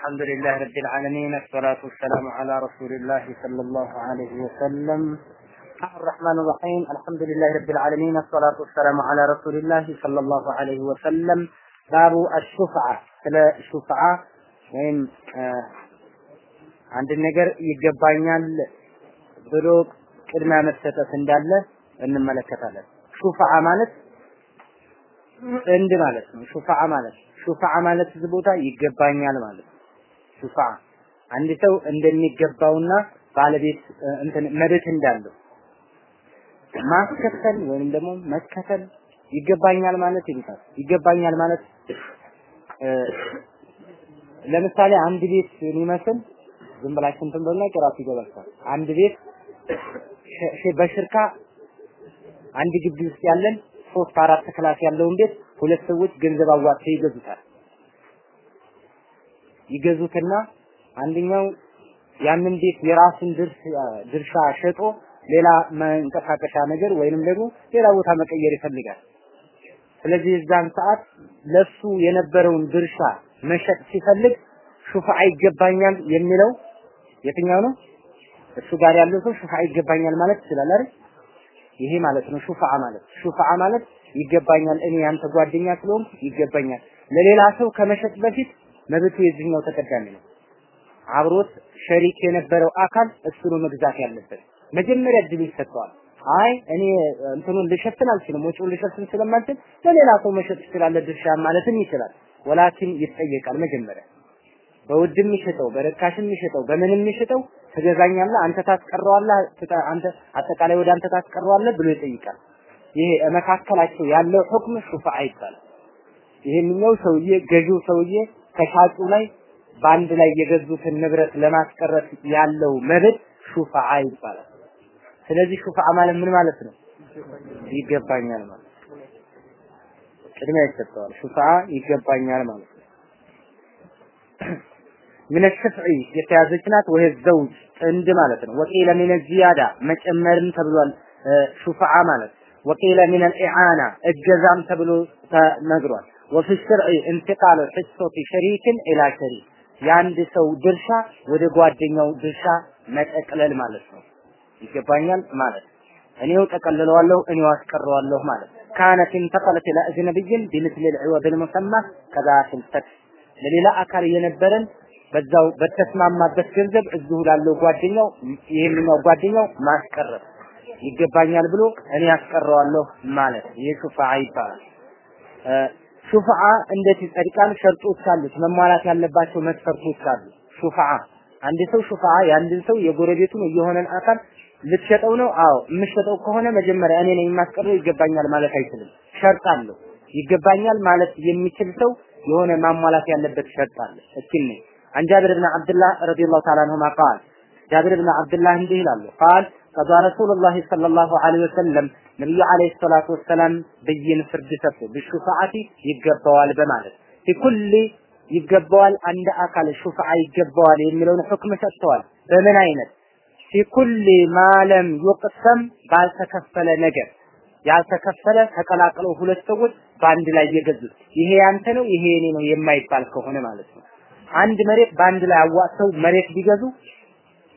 الحمد لله رب العالمين الصلاة والسلام على رسول الله صلى الله عليه وسلم الرحمن الرحيم الحمد لله رب العالمين الصلاة والسلام على رسول الله صلى الله عليه وسلم باب الشفعة ስለ ሹፍዓ ወይም አንድ ነገር ይገባኛል ብሎ ቅድሚያ መሰጠት እንዳለ እንመለከታለን። ሹፍዓ ማለት ጥንድ ማለት ነው። ሹፍዓ ማለት ሹፍዓ ማለት እዚህ ቦታ ይገባኛል ማለት ሹፍዓ አንድ ሰው እንደሚገባውና ባለቤት እንትን መብት እንዳለው ማስከተል ወይም ደግሞ መከተል ይገባኛል ማለት ይሉታል። ይገባኛል ማለት ለምሳሌ አንድ ቤት የሚመስል ዝም ብላችሁ እንትን በልና ቂራቱ ይገባችኋል። አንድ ቤት በሽርካ አንድ ግቢ ውስጥ ያለን ሶስት አራት class ያለውን ቤት ሁለት ሰዎች ገንዘብ አዋጥተው ይገዙታል። ይገዙትና አንደኛው ያንን ቤት የራሱን ድርሻ ሸጦ ሌላ መንቀሳቀሻ ነገር ወይንም ደግሞ ሌላ ቦታ መቀየር ይፈልጋል። ስለዚህ እዛን ሰዓት ለሱ የነበረውን ድርሻ መሸጥ ሲፈልግ ሹፋዓ ይገባኛል የሚለው የትኛው ነው? እሱ ጋር ያለው ሰው ሹፋዓ ይገባኛል ማለት ይችላል አይደል? ይሄ ማለት ነው ሹፋዓ ማለት። ሹፋዓ ማለት ይገባኛል፣ እኔ ያንተ ጓደኛ ስለሆንኩ ይገባኛል። ለሌላ ሰው ከመሸጥ በፊት መብቱ የዚህኛው ተቀዳሚ ነው። አብሮት ሸሪክ የነበረው አካል እሱ ነው መግዛት ያለበት። መጀመሪያ እድሉ ይሰጠዋል። አይ እኔ እንትኑን ልሸፍን አልችልም፣ ወጪውን ልሸፍን ስለማልችል ለሌላ ሰው መሸጥ ትችላለህ ድርሻ ማለትም ይችላል። ወላኪን ይጠየቃል መጀመሪያ በውድም ይሸጠው በርካሽም ይሸጠው በምንም ይሸጠው ትገዛኛለህ፣ አንተ ታስቀረዋለህ፣ አንተ አጠቃላይ ወደ አንተ ታስቀረዋለህ ብሎ ይጠይቃል። ይሄ መካከላቸው ያለው ሁክም ሹፋዓ ይባላል። ይሄንኛው ሰውዬ ገዢው ሰውዬ ከሻጩ ላይ በአንድ ላይ የገዙትን ንብረት ለማስቀረት ያለው መብት ሹፋአ ይባላል። ስለዚህ ሹፋዓ ማለት ምን ማለት ነው? ይገባኛል ማለት ቅድሚያ ይሰጠዋል። ሹፋዓ ይገባኛል ማለት ነው። ምን ሽፍዒ የተያዘች ናት ወይ ዘውጅ ጥንድ ማለት ነው። ወቂለ ምን ዚያዳ መጨመርም ተብሏል ሹፋዓ ማለት ወቂለ ምን ኢዓና እገዛም ተብሎ ተነግሯል። ወፊ ሽርዒ እንትቃሉ ሒሶቲ ሸሪክን ኢላ ሸሪክ የአንድ ሰው ድርሻ ወደ ጓደኛው ድርሻ መጠቅለል ማለት ነው። ይገባኛል ማለት እኔው ጠቀልለዋለሁ እኔው አስቀረዋለሁ ማለት ካነት እንተቀለት ኢላ አጅነቢይን ቢምስል ልዕወድ ልሙሰማ ከዛ ፍልሰት። ለሌላ አካል የነበረን በዛው በተስማማበት ገንዘብ እዚሁ ላለው ጓደኛው ይሄኛው ጓደኛው ማስቀረብ ይገባኛል ብሎ እኔ ያስቀረዋለሁ ማለት ይህ ሹፋዓ ይባላል። ሹፍዓ እንዴት ይጸድቃል? ሸርጦች አሉት፣ መሟላት ያለባቸው መስፈርቶች አሉ። ሹፍዓ አንድ ሰው ሹፍዓ የአንድን ሰው የጎረቤቱን የሆነን አካል ልትሸጠው ነው? አዎ፣ የምሸጠው ከሆነ መጀመሪያ እኔ ነኝ የማስቀረው ይገባኛል ማለት አይችልም። ሸርጥ አለው። ይገባኛል ማለት የሚችል ሰው የሆነ ማሟላት ያለበት ሸርጥ አለ። እስኪኒ አን ጃብር ብን አብድላህ ረዲየላሁ ተዓላ አንሁማ ቃል ጃብር ብን አብድላህ እንዲህ ይላሉ ቃል ቀዷ ረሱሉላሂ ሰለላሁ ዐለይሂ ወሰለም ነብዩ ዐለይሂ ሰላቱ ወሰላም ብይን ፍርድ ሰጡ። ቢሹፋዓቲ ይገባዋል በማለት في كل ይገባዋል አንድ አካል شفعة ይገባዋል የሚለውን حكم ሰጥተዋል። በምን አይነት في كل ما لم يقسم ባልተከፈለ ነገር ያልተከፈለ ተቀላቅለው ሁለት ሰዎች በአንድ ላይ የገዙት ይሄ ያንተ ነው ይሄ የኔ ነው የማይባል ከሆነ ማለት ነው። አንድ መሬት በአንድ ላይ አዋጥተው መሬት ቢገዙ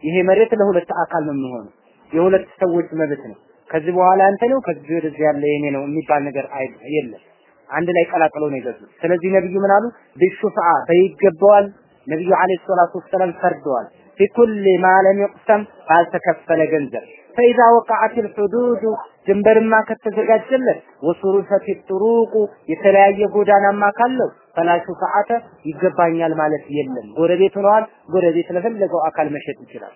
ይሄ መሬት ለሁለት አካል ነው የሚሆነው። የሁለት ሰዎች መብት ነው። ከዚህ በኋላ አንተ ነው፣ ከዚህ ወደዚህ ያለ የኔ ነው የሚባል ነገር የለም። አንድ ላይ ቀላቅለው ነው የገዙት። ስለዚህ ነብዩ ምን አሉ? ቢሹፋ በይገባዋል። ነብዩ አለይሂ ሰላቱ ወሰለም ፈርደዋል። ፊኩል ማ ይቅሰም ባልተከፈለ ገንዘብ ፈኢዛ ወቃዓት ልሑዱዱ ድንበርማ ከተዘጋጀለት ወሱሩፈት ጥሩቁ የተለያየ ጎዳናማ ካለው ፈላ ሹፋዓተ ይገባኛል ማለት የለም። ጎረቤት ሆነዋል። ጎረቤት ለፈለገው አካል መሸጥ ይችላል።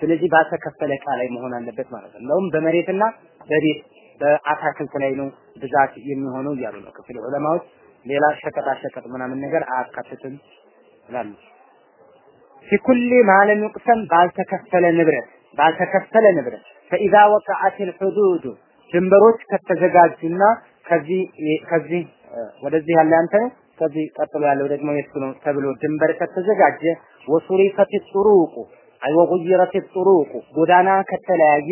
ስለዚህ ባልተከፈለ እቃ ላይ መሆን አለበት ማለት ነው። እንደውም በመሬትና በቤት በአታክልት ላይ ነው ብዛት የሚሆነው እያሉ ነው ክፍል ዑለማዎች። ሌላ ሸቀጣ ሸቀጥ ምናምን ነገር አያካትትም ይላሉ። ፊኩል ማለም ይቅሰም ባልተከፈለ ንብረት ባልተከፈለ ንብረት ፈኢዛ ወቀዓት ልሑዱዱ ድንበሮች ከተዘጋጁና ከዚህ ከዚህ ወደዚህ ያለ አንተ ነው ከዚህ ቀጥሎ ያለው ደግሞ የሱ ነው ተብሎ ድንበር ከተዘጋጀ وصرفت الطرق أي وغيرت الطرق ጎዳና ከተለያየ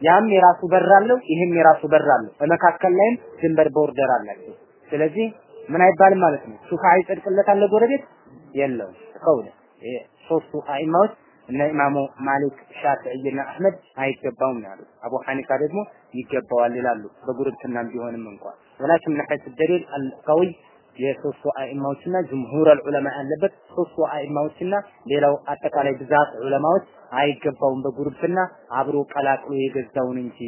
ያም የራሱ በር አለው ይህም የራሱ በር አለው በመካከል ላይም ድንበር border አላቸው ስለዚህ ምን አይባልም ማለት ነው። شفعة ይጸድቅለታል ለጎረቤት የለውም። قول ይሄ ሶስቱ አይማዎች እነ ኢማሙ ማሊክ ሻፊዒና አህመድ አይገባውም ያሉት። አቡ ሐኒፋ ደግሞ ይገባዋል ይላሉ በጉርብትናም ቢሆንም እንኳን ولكن حيث الدليل القوي የሶስቱ አይማዎችና ጅምሁር ዑለማ ያለበት ሶስቱ አይማዎችና ሌላው አጠቃላይ ብዛት ዑለማዎች አይገባውም በጉርብትና አብሮ ቀላቅሎ የገዛውን እንጂ።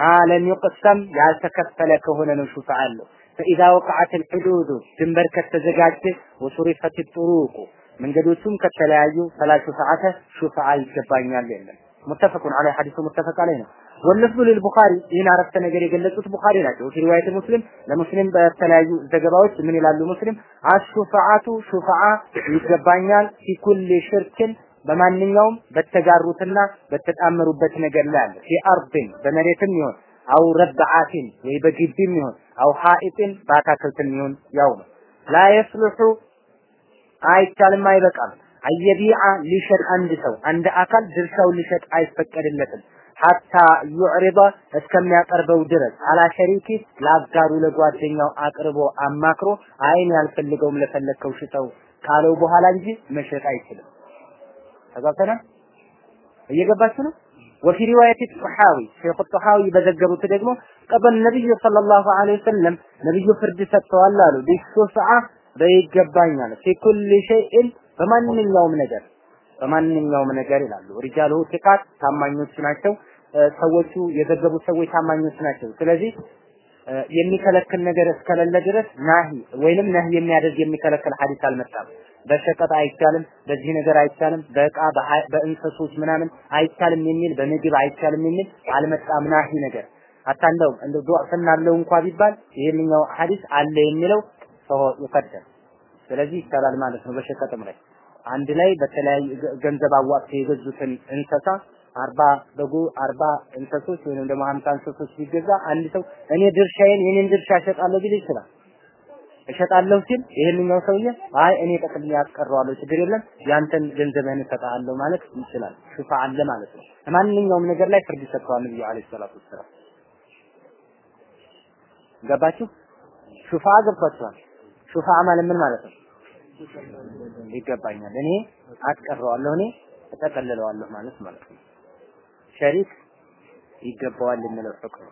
ማለም ይቅሰም ያልተከፈለ ከሆነ ነው ሹፋ አለው። ፈኢዛ ወቀዐት ልሑዱዱ ድንበር ከተዘጋጀ ወሱሪፈት ጥሩቁ መንገዶቹም ከተለያዩ ፈላ ሹፋዓተ ሹፋዓ ይገባኛል የለም። ሙተፈቁን ዐለይሂ ሐዲሱ ሙተፈቅ ዐለይሂ ነው ወለፍዙ ሊልቡኻሪ ይህን አረፍተ ነገር የገለጹት ቡኻሪ ናቸው። ፊ ሪዋየት ሙስሊም ለሙስሊም በተለያዩ ዘገባዎች ምን ይላሉ ሙስሊም? አሹፋዓቱ ሹፋዓ ይገባኛል ፊ ኩል ሽርክን በማንኛውም በተጋሩትና በተጣመሩበት ነገር ላይ አለ። ፊ በመሬትም ይሆን አው ረብዓቲን ወይ በግቢም ይሆን አው ሐኢጥን በአታክልትም ይሆን ያው ነው። ላ አይቻልም አይበቃም። አየቢዓ ሊሸጥ አንድ ሰው አንድ አካል ድርሻውን ሊሸጥ አይፈቀድለትም ሐታ ዩዕሪض እስከሚያቀርበው ድረስ አላ ሸሪኪ ለአጋሩ ለጓደኛው አቅርቦ አማክሮ አይን ያልፈልገውም ለፈለግከው ሽጠው ካለው በኋላ እንጂ መሸጥ አይችልም። ተጋብተናል? እየገባችሁ ነው? ወፊ ሪዋየት ጡሐዊ ሼኹ ጡሐዊ በዘገቡት ደግሞ ቀበል ነብዩ ሰለላሁ ዐለይሂ ወሰለም ነብዩ ፍርድ ሰጥተዋል አሉ ቢሹፍዓ በይገባኛል ፊ ኩል ሸይእን በማንኛውም ነገር በማንኛውም ነገር ይላሉ። ሪጃሉ ቲቃት ታማኞች ናቸው። ሰዎቹ የዘገቡ ሰዎች ታማኞች ናቸው። ስለዚህ የሚከለክል ነገር እስከሌለ ድረስ ናሂ ወይንም ነህ የሚያደርግ የሚከለክል ሐዲስ አልመጣም። በሸቀጥ አይቻልም፣ በዚህ ነገር አይቻልም፣ በእቃ በእንሰሶች ምናምን አይቻልም የሚል በምግብ አይቻልም የሚል አልመጣም ናሂ ነገር አታ እንደውም እንደ ዱዕፍና አለው እንኳ ቢባል ይሄንኛው ሐዲስ አለ የሚለው ሰው ይፈደል። ስለዚህ ይቻላል ማለት ነው በሸቀጥም ላይ አንድ ላይ በተለያዩ ገንዘብ አዋጥተው የገዙትን እንሰሳ አርባ በጉ አርባ እንሰሶች ወይንም ደግሞ ሀምሳ እንሰሶች ቢገዛ አንድ ሰው እኔ ድርሻዬን የኔን ድርሻ እሸጣለሁ ቢል ይችላል። እሸጣለሁ ሲል ይሄንኛው ሰውዬ አይ እኔ ጠቅልዬ አስቀረዋለሁ ችግር የለም ያንተን ገንዘብህን እሰጥሃለሁ ማለት ይችላል። ሹፋ አለ ማለት ነው። ማንኛውም ነገር ላይ ፍርድ ሰጥተዋል ነብዩ አለይሂ ሰላቱ ወሰላም። ገባችሁ? ሹፋ ገብቷችኋል? ሹፋ ማለት ምን ማለት ነው? ይገባኛል እኔ አስቀረዋለሁ እኔ እጠቀልለዋለሁ ማለት ማለት ነው። ሸሪክ ይገባዋል የሚለው ፍቅር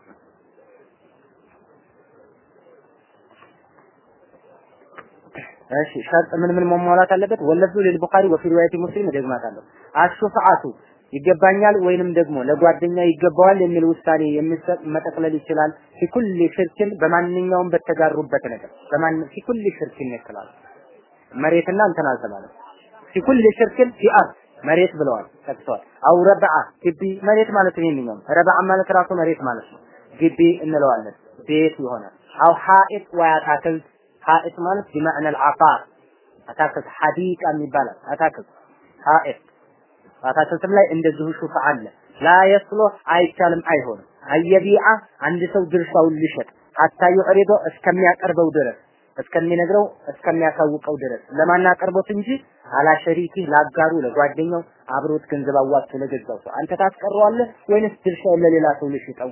እሺ ሸርጥ ምን ምን መሟላት አለበት? ወለዱ ለልቡኻሪ ወፊ ሪዋየቲ ሙስሊም ደግማታለሁ። አሹፋዓቱ ይገባኛል ወይንም ደግሞ ለጓደኛ ይገባዋል የሚል ውሳኔ የሚሰጥ መጠቅለል ይችላል። في كل شرك በማንኛውም በተጋሩበት ነገር በማን في كل شرك ይከላል መሬትና እንትን አልተባለም። في كل شرك في መሬት ብለዋል ጠቅሰዋል። أو ربعة ግቢ መሬት ማለት ነው። ይሄኛው ربعة ማለት ራሱ መሬት ማለት ነው። ግቢ እንለዋለን ቤት ይሆናል። أو حائط ወይ አታክልት حائط ማለት بمعنى العقار አታክልት حديقة የሚባላል አታክልት حائط አታክልትም ላይ እንደዚሁ شفعة አለ። ላ የስሎ አይቻልም አይሆንም። አየቢዓ አንድ ሰው ድርሻውን ሊሸጥ ሀታ ዩዕሪዶ እስከሚያቀርበው ድረስ እስከሚነግረው እስከሚያሳውቀው ድረስ ለማን እንጂ አላ ሸሪኪ ላጋሩ ለጓደኛው አብሮት ገንዘብ አዋጥቶ ለገዛው ሰው አንተ ታስቀረዋለህ ወይንስ ድርሻውን ለሌላ ሰው ልሽጠው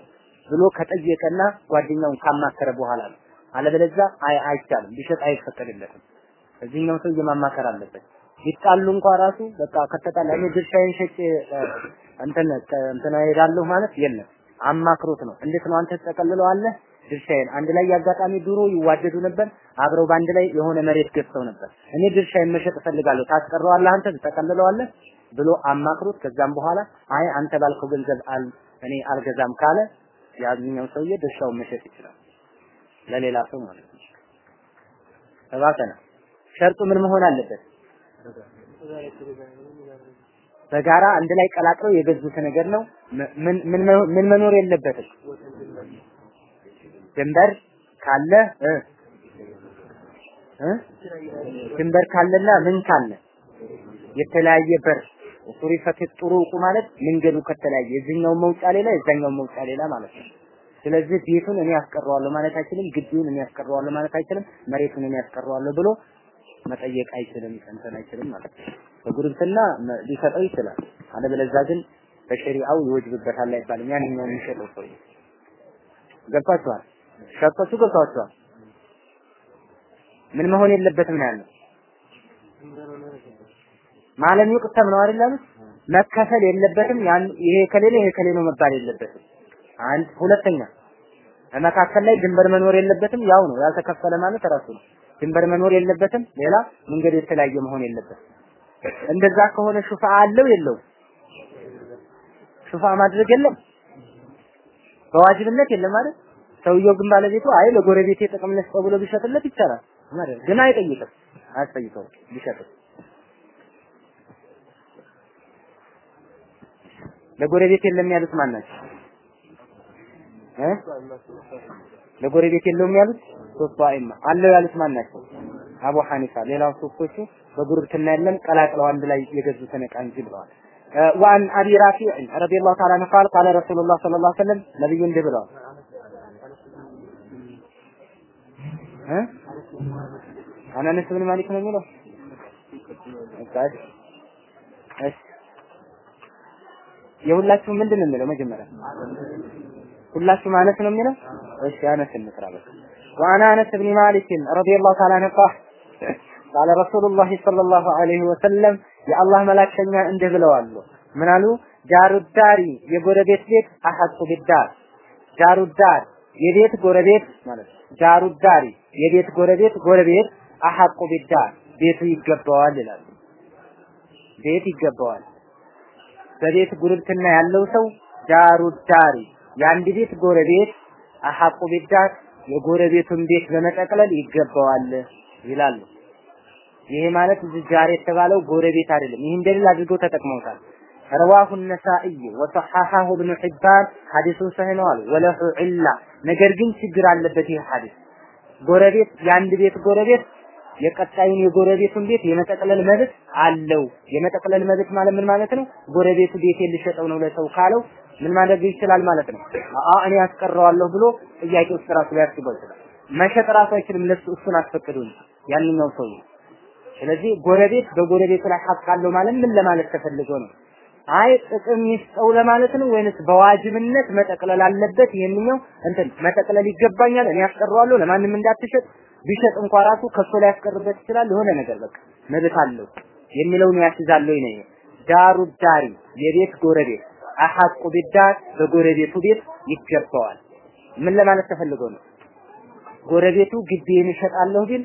ብሎ ከጠየቀና ጓደኛውን ካማከረ በኋላ ነው። አለበለዚያ አይ አይቻልም፣ ሊሸጥ አይፈቀድለትም። እዚህኛው ሰው ማማከር አለበት። ይጣሉ እንኳ ራሱ በቃ ከተጣላ እኔ ድርሻዬን ሸጬ እንትን እንትን እሄዳለሁ ማለት የለም። አማክሮት ነው። እንዴት ነው አንተ ትጠቀልለዋለህ? ድርሻዬን አንድ ላይ ያጋጣሚ ድሮ ይዋደዱ ነበር። አብረው በአንድ ላይ የሆነ መሬት ገዝተው ነበር። እኔ ድርሻዬን መሸጥ እፈልጋለሁ፣ ታስቀረዋለህ አንተ ትጠቀልለዋለህ ብሎ አማክሮት ከዛም በኋላ አይ አንተ ባልከው ገንዘብ አል እኔ አልገዛም ካለ ያዝኛው ሰውዬ ድርሻውን መሸጥ ይችላል ለሌላ ሰው ማለት ነው። ተባተና ሸርጡ ምን መሆን አለበት? በጋራ አንድ ላይ ቀላቅለው የገዙት ነገር ነው። ምን ምን መኖር የለበትም። ድንበር ካለ ድንበር ካለና ምን ካለ የተለያየ በር ሱሪፈት ጥሩቁ ማለት መንገዱ ከተለያየ የዚህኛው መውጫ ሌላ የዛኛው መውጫ ሌላ ማለት ነው። ስለዚህ ቤቱን እኔ ያስቀረዋለሁ ማለት አይችልም። ግቢውን እኔ ያስቀረዋለሁ ማለት አይችልም። መሬቱን እኔ ያስቀረዋለሁ ብሎ መጠየቅ አይችልም፣ እንትን አይችልም ማለት ነው። በጉርብትና ሊሰጠው ይችላል። አለበለዚያ ግን በሸሪዓው ይወጅብበታል አይባልም። ያንኛው የሚሸጠው ሰው ገብቷችኋል? ሸርጦቹ ገብቷችኋል? ምን መሆን የለበትም ነው ያለው። ማለም ይቅሰም ነው አይደል? መከፈል የለበትም። ያን ይሄ ከሌለ ይሄ ከሌለ ነው መባል የለበትም። አንድ ሁለተኛ በመካከል ላይ ድንበር መኖር የለበትም። ያው ነው ያልተከፈለ ማለት ራሱ ነው። ድንበር መኖር የለበትም። ሌላ መንገድ የተለያየ መሆን የለበትም። እንደዛ ከሆነ ሹፋ አለው የለውም? ሹፋ ማድረግ የለም በዋጅብነት የለም ማለት ሰውየው ግን ባለቤቱ አይ ለጎረቤቴ ጥቅም ልስጠው ብሎ ቢሸጥለት ይቻላል ማለት ግን አይጠይቅም አያስጠይቀውም ቢሸጥም ለጎረቤት የለም ያሉት ማን ናቸው እ ለጎረቤት የለውም ያሉት ሶስቱ አይማ አለው ያሉት ማን ናቸው አቡ ሐኒፋ ሌላው ሶስቶቹ በጉርብትና የለም ቀላቅለው አንድ ላይ የገዙትን ዕቃ እንጂ ብለዋል وعن ابي رافع رضي الله تعالى عنه قال قال رسول الله صلى الله عليه وسلم نبي እንዲህ ብለዋል እ አናነስ ብን ማሊክ ነው የሚለው እሺ እሺ የሁላችሁም ምንድን ነው የሚለው መጀመሪያ ሁላችሁም አነስ ነው የሚለው እሺ አነስ እንቅራ በቃ وعن انس بن مالك رضي الله تعالى عنه قال قال رسول الله صلى الله عليه وسلم የአላህ መላእክተኛ እንዲህ ብለዋል ምን አሉ ዳሩ ዳሪ የጎረቤት ቤት አሐቁ ቢዳር ዳሩ ዳር የቤት ጎረቤት ማለት ዳሩ ዳሪ የቤት ጎረቤት ጎረቤት አሐቁ ቢዳር ቤቱ ይገባዋል ይላሉ ቤት ይገባዋል በቤት ጉርብትና ያለው ሰው ዳሩ ዳሪ የአንድ ቤት ጎረቤት አሐቁ ቢዳር የጎረቤቱን ቤት በመጠቅለል ይገባዋል ይላሉ። ይሄ ማለት ጃር የተባለው ጎረቤት አይደለም። ይህን ደሊል አድርገው ተጠቅመውታል። ረዋሁ ነሳኢ ወሰሐሐሁ ኢብኑ ሒባን ሐዲሱን ሰሂህ ነው አሉ። ወለሁ ዒላ ነገር ግን ችግር አለበት ይህ ሐዲስ። ጎረቤት የአንድ ቤት ጎረቤት የቀጣዩን የጎረቤቱን ቤት የመጠቅለል መብት አለው። የመጠቅለል መብት ማለት ምን ማለት ነው? ጎረቤቱ ቤት ልሸጠው ነው ለሰው ካለው ምን ማድረግ ይችላል ማለት ነው? አአ እኔ ያስቀረዋለሁ ብሎ ጥያቄ ውስጥ ራሱ ሊያስገባው ይችላል። መሸጥ ራሱ አይችልም። ለሱ እሱን አስፈቅዱኝ ያንኛው ሰው ስለዚህ ጎረቤት በጎረቤቱ ላይ ሐቅ አለው ማለት ምን ለማለት ተፈልጎ ነው? አይ ጥቅም ይስጠው ለማለት ነው ወይንስ በዋጅብነት መጠቅለል አለበት? ይሄንኛው እንትን መጠቅለል ይገባኛል እኔ ያስቀረዋለሁ ለማንም እንዳትሸጥ ቢሸጥ እንኳ ራሱ ከሱ ላይ ያስቀርበት ይችላል። የሆነ ነገር በቃ መብት አለው የሚለውን ያስይዛለሁ ነው። ዳሩ ዳሪ የቤት ጎረቤት አሐቁ ቢዳር በጎረቤቱ ቤት ይገባዋል። ምን ለማለት ተፈልጎ ነው? ጎረቤቱ ግቢዬን እሸጣለሁ ቢል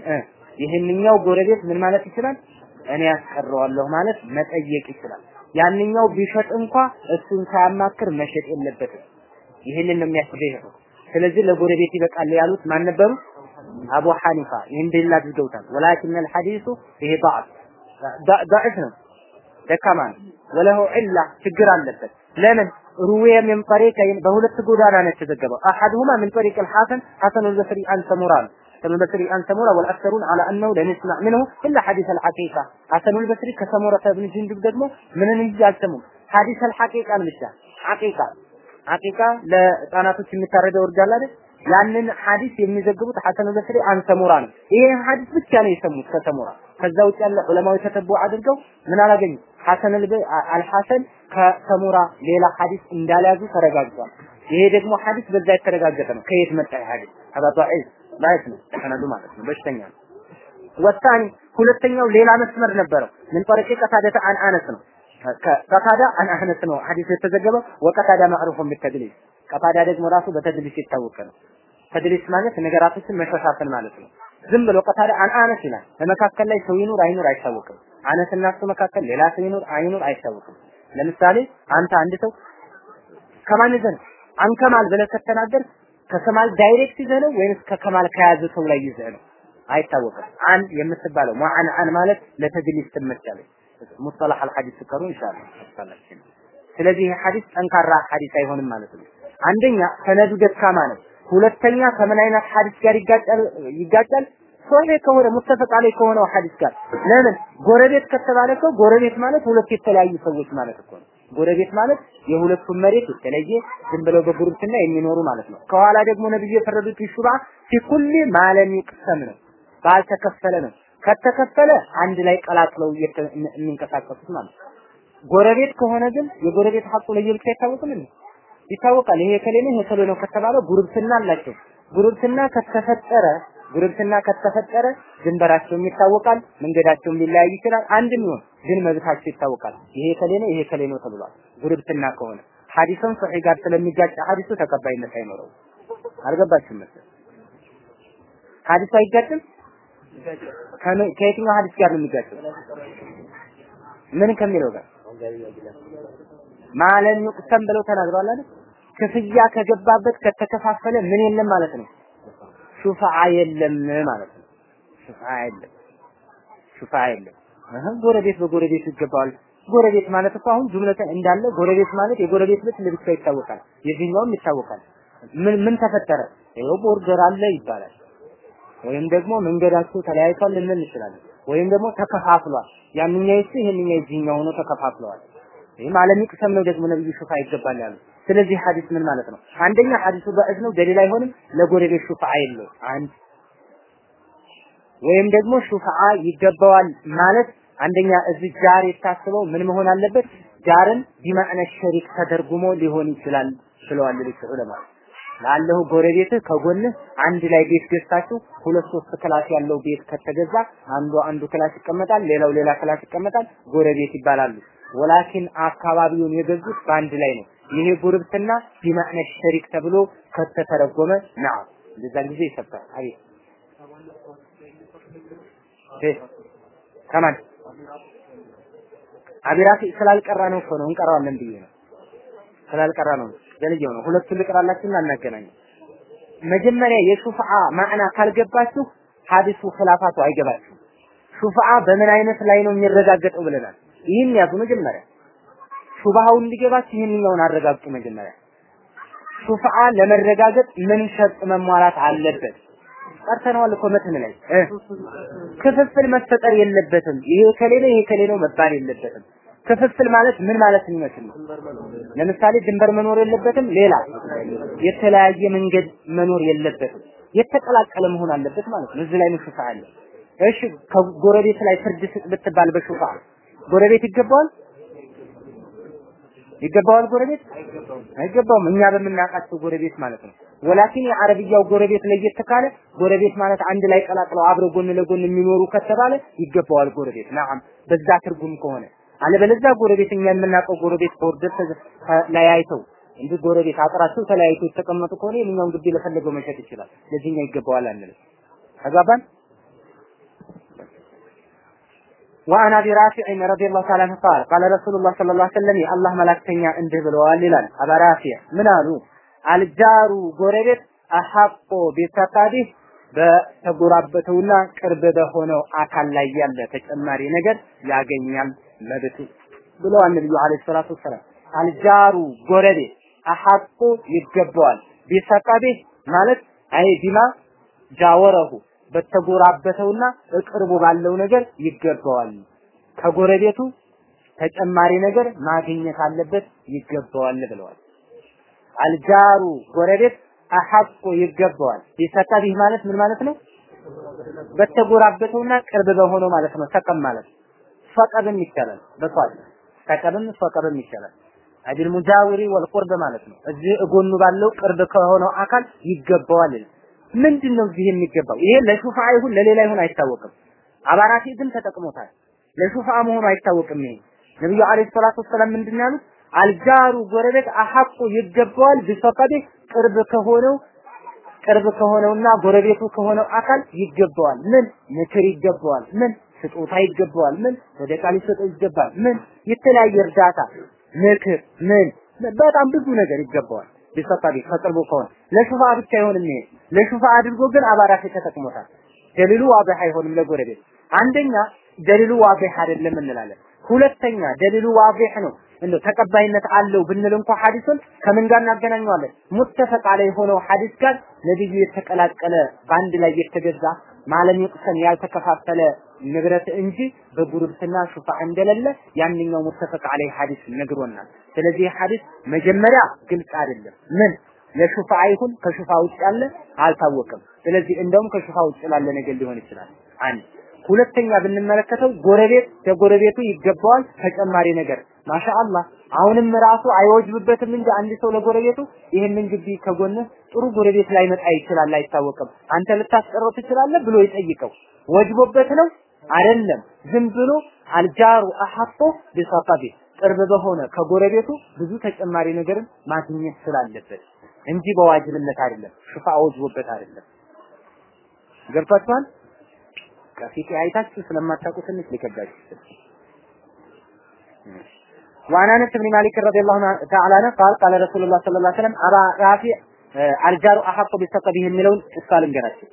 ይህንኛው ጎረቤት ምን ማለት ይችላል? እኔ ያስቀረዋለሁ ማለት መጠየቅ ይችላል። ያንኛው ቢሸጥ እንኳ እሱን ሳያማክር መሸጥ የለበትም። ይህንን ነው የሚያስገኘው። ስለዚህ ለጎረቤት ይበቃል ያሉት ማን ነበሩ? አቡ ሐኒፋ ይህን ደሊል አድርገውታል። ወላኪን አልሐዲሱ ይሄ ضعف ضعف ነው ደካማ ነው። ወለሁ ዒላ ችግር አለበት። ለምን ሩዌ ምን ጠሪቀ በሁለት ጎዳና ነው የተዘገበው። አሐዱሁማ ምን ጠሪቅ አልሐሰን ሐሰን አልበስሪ አን ሰሙራን حسن البصري عن سمورة والأكثرون على أنه لم يسمع منه إلا حديث الحقيقة حسن البصري كسمورة بن جندب ደግሞ ምንን እንጂ አልሰሙም ሐዲስ አልሐቂቃ ብቻ ሐቂቃ ሐቂቃ ለህፃናቶች የሚታረደው እርዳላ አይደል ያንን ሐዲስ የሚዘግቡት ሐሰን በስሪ አን ሰሙራ ነው። ይሄ ሐዲስ ብቻ ነው የሰሙት ከሰሙራ። ከዛ ውጭ ያለ ዑለማዊ ተተቡ አድርገው ምን አላገኙ ሐሰን አልሐሰን ከሰሙራ ሌላ ሐዲስ እንዳልያዙ ተረጋግጧል። ይሄ ደግሞ ሐዲስ በዛ የተረጋገጠ ነው። ከየት መጣ ይሄ ሐዲስ? هذا ባይስ ነው። ሰነዱ ማለት ነው። በሽተኛ ነው። ወሳኒ ሁለተኛው ሌላ መስመር ነበረው። من طريق قتادة عن أنس ነው። ቀታዳ عن አነስ ነው። ሐዲስ የተዘገበው وقتادة معروف بالتدليس ቀታዳ ደግሞ ራሱ በ تدليس የታወቀ ነው። تدليس ማለት ነገራቶችን መሸፋፈን ማለት ነው። ዝም ብሎ ቀታዳ عن አነስ ይላል። በመካከል ላይ ሰው ይኑር አይኑር አይታወቅም። አነስና እሱ መካከል ሌላ ሰው ይኑር አይኑር አይታወቅም። ለምሳሌ አንተ አንድ ሰው ከማን ዘንድ عن ከማል ብለህ ከተናገርክ ከከማል direct ይዘህ ነው ከከማል ከያዘ ሰው ላይ ይዘህ ነው? አይታወቅም። عن የምትባለው معنعن ማለት ለ تدليس ትመቻለች። مصطلح الحديث ትቀሩ إن شاء الله ስለዚህ ሐዲስ ጠንካራ ሐዲስ አይሆንም ማለት ነው። አንደኛ ሰነዱ ደካማ ነው። ሁለተኛ ከምን አይነት ሐዲስ ጋር ይጋጫል ይጋጫል? ሶሒህ ከሆነ ሙተፈቅ አለይ ከሆነው ሐዲስ ጋር ለምን ጎረቤት ከተባለ እኮ ጎረቤት ማለት ሁለት የተለያዩ ሰዎች ማለት እኮ ነው። ጎረቤት ማለት የሁለቱም መሬት የተለየ ዝም ብለው በጉርብትና የሚኖሩ ማለት ነው። ከኋላ ደግሞ ነብዩ የፈረዱት ሹባ ፊኩል ማለም ይቅሰም ነው፣ ባልተከፈለ ነው። ከተከፈለ አንድ ላይ ቀላቅለው የሚንቀሳቀሱት ማለት ነው። ጎረቤት ከሆነ ግን የጎረቤት ሐቁ ለየብቻ አይታወቅም እንዴ? ይታወቃል። ይሄ ከሌለ ይሄ ከሌለ ነው ከተባለ ጉርብትና አላቸው። ጉርብትና ከተፈጠረ ጉርብትና ከተፈጠረ ድንበራቸውም ይታወቃል፣ መንገዳቸውም ሊለያይ ይችላል። አንድም ይሁን ግን መብታቸው ይታወቃል። ይሄ ከሌ ይሄ ከሌ ነው ተብሏል። ጉርብትና ከሆነ ሐዲስን ሶሒህ ጋር ስለሚጋጭ ሐዲሱ ተቀባይነት አይኖረውም። አልገባችሁም መሰለኝ። ሐዲሱ አይጋጭም። ከየትኛው ሐዲስ ጋር ነው የሚጋጨው? ምን ከሚለው ጋር ማለም ይቅሰም ብለው ተናግረዋል አይደል? ክፍያ ከገባበት ከተከፋፈለ ምን የለም ማለት ነው። ሹፋዓ የለም ማለት ነው። ሹፋዓ የለም። ሹፋዓ የለም። ጎረቤት በጎረቤት ይገባዋል። ጎረቤት ማለት እኮ አሁን ጁምለተ እንዳለ ጎረቤት ማለት የጎረቤት ቤት ለብቻ ይታወቃል። የዚህኛውም ይታወቃል። ምን ምን ተፈጠረ? ይኸው ቦርደር አለ ይባላል። ወይም ደግሞ መንገዳቸው ተለያይቷል ልንል እንችላለን። ወይም ደግሞ ተከፋፍሏል። ያንኛው ይሱ ይሄንኛው ይዚህኛው ሆኖ ተከፋፍለዋል። ይሄ ما لم يقسم ነው ደግሞ ነብዩ شفعة ይገባል ያሉ። ስለዚህ ሐዲስ ምን ማለት ነው? አንደኛ ሐዲሱ በእዝ ነው፣ دليل አይሆንም። ለጎረቤት شفعة የለው አንድ ወይም ደግሞ شفعة ይገባዋል ማለት አንደኛ እዚህ جار የታስበው ምን መሆን አለበት? جار ን بمعنى شريك ተደርጉሞ ሊሆን ይችላል ብለዋል ሌሎች ዑለማ። ላለሁ ጎረቤትህ ከጎንህ አንድ ላይ ቤት ገዝታችሁ ሁለት ሶስት class ያለው ቤት ከተገዛ አንዱ አንዱ class ይቀመጣል፣ ሌላው ሌላ class ይቀመጣል፣ ጎረቤት ይባላሉ። ولكن አካባቢውን የገዙት በአንድ ላይ ነው። ይሄ ጉርብትና بمعنى شريك ተብሎ ከተተረጎመ نعم እንደዛ ጊዜ ይሰጣል። አቤት ከማን አቢራፊ ስላልቀራ ነው እኮ ነው እንቀራዋለን ብዬ ነው። ስላልቀራ ነው ዘልየው ነው። ሁለቱን ልቅራላችሁና እናገናኘው መጀመሪያ የሹፍዓ ማዕና ካልገባችሁ ሐዲሱ ኺላፋቱ አይገባችሁ። ሹፍዓ በምን አይነት ላይ ነው የሚረጋገጠው ብለናል። ይህን ያዙ መጀመሪያ። ሹብሃው እንዲገባችሁ ይህንኛውን አረጋግጡ መጀመሪያ። ሹፍዓ ለመረጋገጥ ምን ሸርጥ መሟላት አለበት ቀርተነዋል እኮ መትን ላይ ክፍፍል መፈጠር የለበትም። ይሄ ከሌለ ይሄ ከሌለ መባል የለበትም። ክፍፍል ማለት ምን ማለት ነው? ለምሳሌ ድንበር መኖር የለበትም። ሌላ የተለያየ መንገድ መኖር የለበትም። የተቀላቀለ መሆን አለበት ማለት ነው። እዚህ ላይ ነው ሹፋ አለ። እሺ ከጎረቤት ላይ ፍርድ ስጥ ብትባል በሹፋ ጎረቤት ይገባዋል ይገባዋል ጎረቤት አይገባውም። እኛ በምናውቃቸው ጎረቤት ማለት ነው። ወላኪን የአረብያው ጎረቤት ለየት ካለ ጎረቤት ማለት አንድ ላይ ቀላቅለው አብረው ጎን ለጎን የሚኖሩ ከተባለ ይገባዋል ጎረቤት። ናም በዛ ትርጉም ከሆነ አለበለዚያ ጎረቤት እኛ የምናውቀው ጎረቤት ቦርደር ተለያይተው እንጂ ጎረቤት አጥራቸው ተለያይቶ የተቀመጡ ከሆነ የኛውን ግቢ ለፈለገው መሸጥ ይችላል። ለዚህኛው ይገባዋል አንልም። ተጋባን? وعن ابي رافع رضي الله تعالى عنه قال قال رسول الله صلى الله عليه وسلم የአላህ መላእክተኛ እንዲህ ብለዋል ይላል አባ ራፊዕ ምን አሉ አልጃሩ ጎረቤት አሐቆ ቢተቃዲህ በተጎራበተውና ቅርብ በሆነው አካል ላይ ያለ ተጨማሪ ነገር ያገኛል መብቱ ብለዋል ነብዩ አለይሂ ሰላቱ ወሰላም አልጃሩ ጎረቤት አሐቆ ይገባዋል ቢተቃዲህ ማለት አይ ቢማ ጃወረሁ በተጎራበተውና እቅርቡ ባለው ነገር ይገባዋል። ከጎረቤቱ ተጨማሪ ነገር ማግኘት አለበት ይገባዋል ብለዋል። አልጃሩ ጎረቤት አሐቁ ይገባዋል። ቢሰቀቢህ ማለት ምን ማለት ነው? በተጎራበተውና ቅርብ በሆነው ማለት ነው። ሰቀም ማለት ፈቀብም ይቻላል። በሷል ሰቀብም ፈቀብም ይቻላል። አዲል ሙጃዊሪ ወልቁርብ ማለት ነው። እዚህ እጎኑ ባለው ቅርብ ከሆነው አካል ይገባዋል ምንድን እዚህ የሚገባው? ይሄ ለሹፋ ይሁን ለሌላ ይሁን አይታወቅም። አባራፊ ግን ተጠቅሞታል። ለሹፋ መሆኑ አይታወቅም። ይሄ ነብዩ አለይሂ ሰላቱ ወሰላም ምንድን ያሉት? አልጃሩ ጎረቤት አሐቁ ይገባዋል ቢፈቀድ ቅርብ ከሆነው ቅርብ ከሆነውና ጎረቤቱ ከሆነው አካል ይገባዋል። ምን ምክር ይገባዋል። ምን ስጦታ ይገባዋል። ምን ወደ ቃል ይሰጠው ይገባል። ምን የተለያየ እርዳታ፣ ምክር፣ ምን በጣም ብዙ ነገር ይገባዋል። ቢፈቀድ ከቅርቡ ከሆነ ለሹፋ ብቻ አይሆንም። ይሄ ለሹፋ አድርጎ ግን አባራፊ ተጠቅሞታል። ደሊሉ ዋضح አይሆንም ለጎረቤት አንደኛ ደሊሉ ዋضح አይደለም እንላለን። ሁለተኛ ደሊሉ ዋضح ነው እንደው ተቀባይነት አለው ብንል እንኳ ሐዲሱን ከምን ጋር እናገናኘዋለን? ሙተፈቅ አለይ ሆነው ሐዲስ ጋር ነብዩ የተቀላቀለ በአንድ ላይ የተገዛ ማለም ይቅሰም ያልተከፋፈለ ንብረት እንጂ በጉርብትና ሹፋ እንደሌለ ያንኛው ሙተፈቅ አለይ ሐዲስ ነግሮናል። ስለዚህ ሐዲስ መጀመሪያ ግልጽ አይደለም። ምን ለሹፋ ይሁን ከሹፋ ውጭ ያለ አልታወቀም። ስለዚህ እንደውም ከሹፋ ውጭ ላለ ነገር ሊሆን ይችላል። አንድ ሁለተኛ ብንመለከተው ጎረቤት ለጎረቤቱ ይገባዋል ተጨማሪ ነገር ማሻአላህ አሁንም ራሱ አይወጅብበትም እንጂ አንድ ሰው ለጎረቤቱ ይህንን ግቢ ከጎንህ ጥሩ ጎረቤት ላይ መጣ ይችላል፣ አይታወቅም። አንተ ልታስቀረው ትችላለህ ብሎ ይጠይቀው። ወጅቦበት ነው አይደለም። ዝም ብሎ አልጃሩ አሐጦ ቢሰጠቢ ቅርብ በሆነ ከጎረቤቱ ብዙ ተጨማሪ ነገርን ማግኘት ስላለበት እንጂ በዋጅብነት አይደለም። ሽፋ ወጅቦበት አይደለም። ገብቷችኋል? ከፊት አይታችሁ ስለማታውቁ ትንሽ ሊከብዳችሁ وعن انس بن مالك رضي الله تعالى عنه قال قال رسول الله صلى الله عليه وسلم ابا رافع አልጃሩ አሐቁ ቢሰጠቢህ የሚለውን ቅሳ ልንገራችሁ።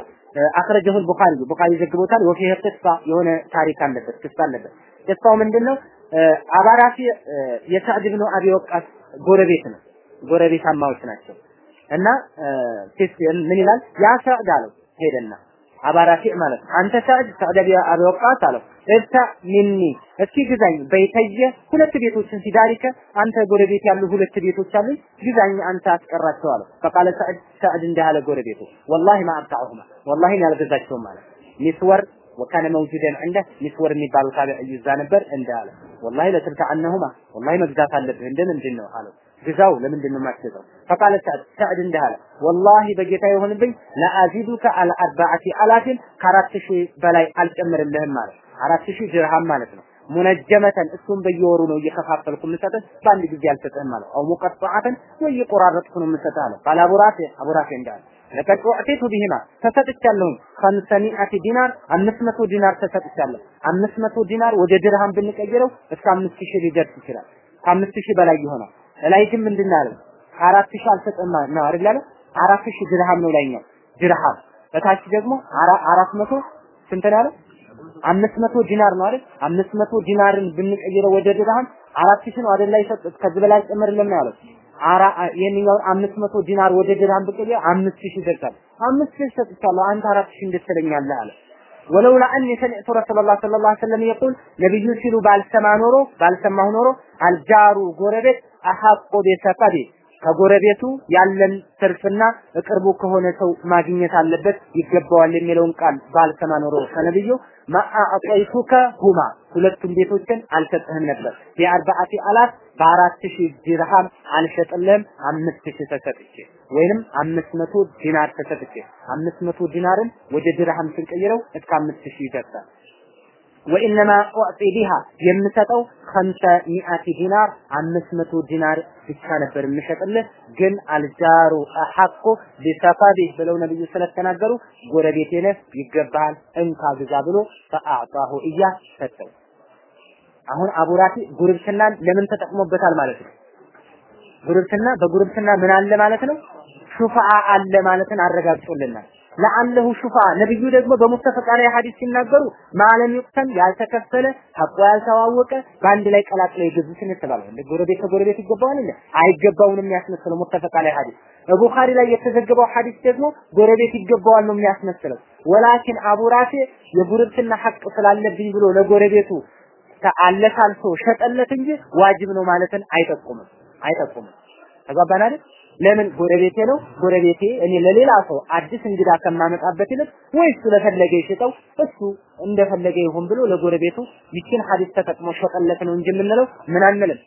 አክረጀሁ ቡኻሪ ቡኻሪ ዘግቦታል። ወፊህ ቅሳ የሆነ ታሪክ አለበት፣ ቅሳ አለበት። ቅሳው ምንድን ነው? አባራፊ የሳዕድ ብኑ አቢ ወቃስ ጎረቤት ነው። ጎረቤታማዎች ናቸው እና ምን ይላል ያ ሳዕድ አለው ሄደና አባራፊዕ ማለት ነው። አንተ ሰዕድ ሰዕድ አቢ ወቃስ አለው ابتع مني እስኪ ግዛኝ بيتي ሁለት ቤቶችን في دارك አንተ ጎረቤት ያሉ ሁለት ቤቶች አሉኝ ግዛኝ አንተ አስቀራቸው አለው። فقال ሰዕድ ሰዕድ እንዲህ ጎረቤቱ والله ما أبتاعهما والله ያልገዛቸውም አለ ሚስወር وكان موجودا እንደ ሚስወር የሚባሉ ታቢዒ እዛ ነበር እንደ ወላሂ ለትልካ አነሁማ ወላሂ መግዛት አለብህ እንደ ምንድን ነው አለው ግዛው ለምንድን ነው የማትገዛው? ፈቃለ ሰዕድ ሰዕድ እንዲህ አለ በጌታ የሆንብኝ ለአዚዱከ አለ አርባዓቲ አላፊን ከአራት ሺህ በላይ አልጨምርልህም ማለት አራት ሺህ ድርሃም ማለት ነው። ሙነጀመተን እሱም በየወሩ ነው እየከፋፈልኩ የምሰጥህ በአንድ ጊዜ አልሰጥህም ማለት አው ሙቀጣዓተን ወይ እየቆራረጥኩ ነው የምሰጥህ አለ። ቃል አቡራፊ አቡራፊ እንዳለ ለቀድ ኡዕቲቱ ቢሂማ ተሰጥቻለሁኝ ከምሰ ሚአቲ ዲናር አምስት መቶ ዲናር ተሰጥቻለሁ። አምስት መቶ ዲናር ወደ ድርሃም ብንቀይረው እስከ አምስት ሺህ ሊደርስ ይችላል። ከአምስት ሺህ በላይ ይሆናል። ላይ ግን ምንድን ያለው? አራት ሺህ አልሰጥም ነው አይደል ያለው? አራት ሺህ ድርሃም ነው ላይኛው ድርሃም፣ በታች ደግሞ አራት መቶ ስንት ነው ያለው? አምስት መቶ ዲናር ነው አይደል? አምስት መቶ ዲናርን ብንቀይረው ወደ ድርሃም አራት ሺህ ነው አይደል? ላይ ሰጥ ከዚህ በላይ ጨምርልን ነው ያለው። አራ አምስት መቶ ዲናር ወደ ድርሃም ብቀይር አምስት ሺህ ይደርሳል። አምስት ሺህ ሰጥቻለሁ አንተ አራት ሺህ እንዴት አለ። ወለውላ አን ሰሚዕቱ ረሱላላህ ሰለላሁ ዐለይሂ ወሰለም የቁል ነብዩ ሲሉ ባልሰማ ኖሮ ባልሰማሁ ኖሮ الجار ጎረቤት أحق بسقبه ከጎረቤቱ ያለን ትርፍና ቅርቡ ከሆነ ሰው ማግኘት አለበት ይገባዋል የሚለውን ቃል ባልሰማ ኖሮ ከነብዩ ما أعطيتكهما ሁለቱም ቤቶችን አልሰጥህም ነበር بأربعة آلاف በአራት ሺህ ዲርሃም አልሸጥልህም አምስት ሺህ ተሰጥቼ ወይንም አምስት መቶ ዲናር ተሰጥቼ አምስት መቶ ዲናርን ወደ ድርሃም ስንቀይረው እስከ አምስት ሺህ ይደርሳል። ወኢነማ ኡዕጢ ቢሃ የምሰጠው ከምሰ ሚአቲ ዲናር አምስት መቶ ዲናር ብቻ ነበር የምሸጥልህ። ግን አልጃሩ አሐቁ ቢሰፋቢህ ብለው ነብዩ ስለተናገሩ ጎረቤቴ ነህ ይገባሃል፣ እንካ ግዛ ብሎ ፈአዕጣሁ እያ ሰጠው። አሁን አቡራፊ ጉርብትናን ለምን ተጠቅሞበታል ማለት ነው? ጉርብትና በጉርብትና ምን አለ ማለት ነው? ሹፋዓ አለ ማለትን አረጋግጦልናል። ለአለሁ ሹፋ። ነብዩ ደግሞ በሙተፈቅ ላይ ሐዲስ ሲናገሩ ማለም ይቅተም ያልተከፈለ ሐቆ ያልተዋወቀ በአንድ ላይ ቀላቅለው የገዙትን የተባለው እንደ ጎረቤት ከጎረቤት ይገባዋል እንዴ? አይገባውንም የሚያስመስለው ሙተፈቅ ላይ ሐዲስ። በቡኻሪ ላይ የተዘገበው ሐዲስ ደግሞ ጎረቤት ይገባዋል ነው የሚያስመስለው። ወላኪን አቡ ራፊ የጉርብትና ሐቅ ስላለብኝ ብሎ ለጎረቤቱ አለሳልሶ ሸጠለት እንጂ ዋጅብ ነው ማለትን አይጠቁምም። አይጠቁምም። አይደል ለምን? ጎረቤቴ ነው። ጎረቤቴ እኔ ለሌላ ሰው አዲስ እንግዳ ከማመጣበት ይልቅ ወይ እሱ ለፈለገ ይሽጠው እሱ እንደፈለገ ይሁን ብሎ ለጎረቤቱ ይችን ሐዲስ ተጠቅሞ ሸጠለት ነው እንጂ የምንለው ምን አንልም።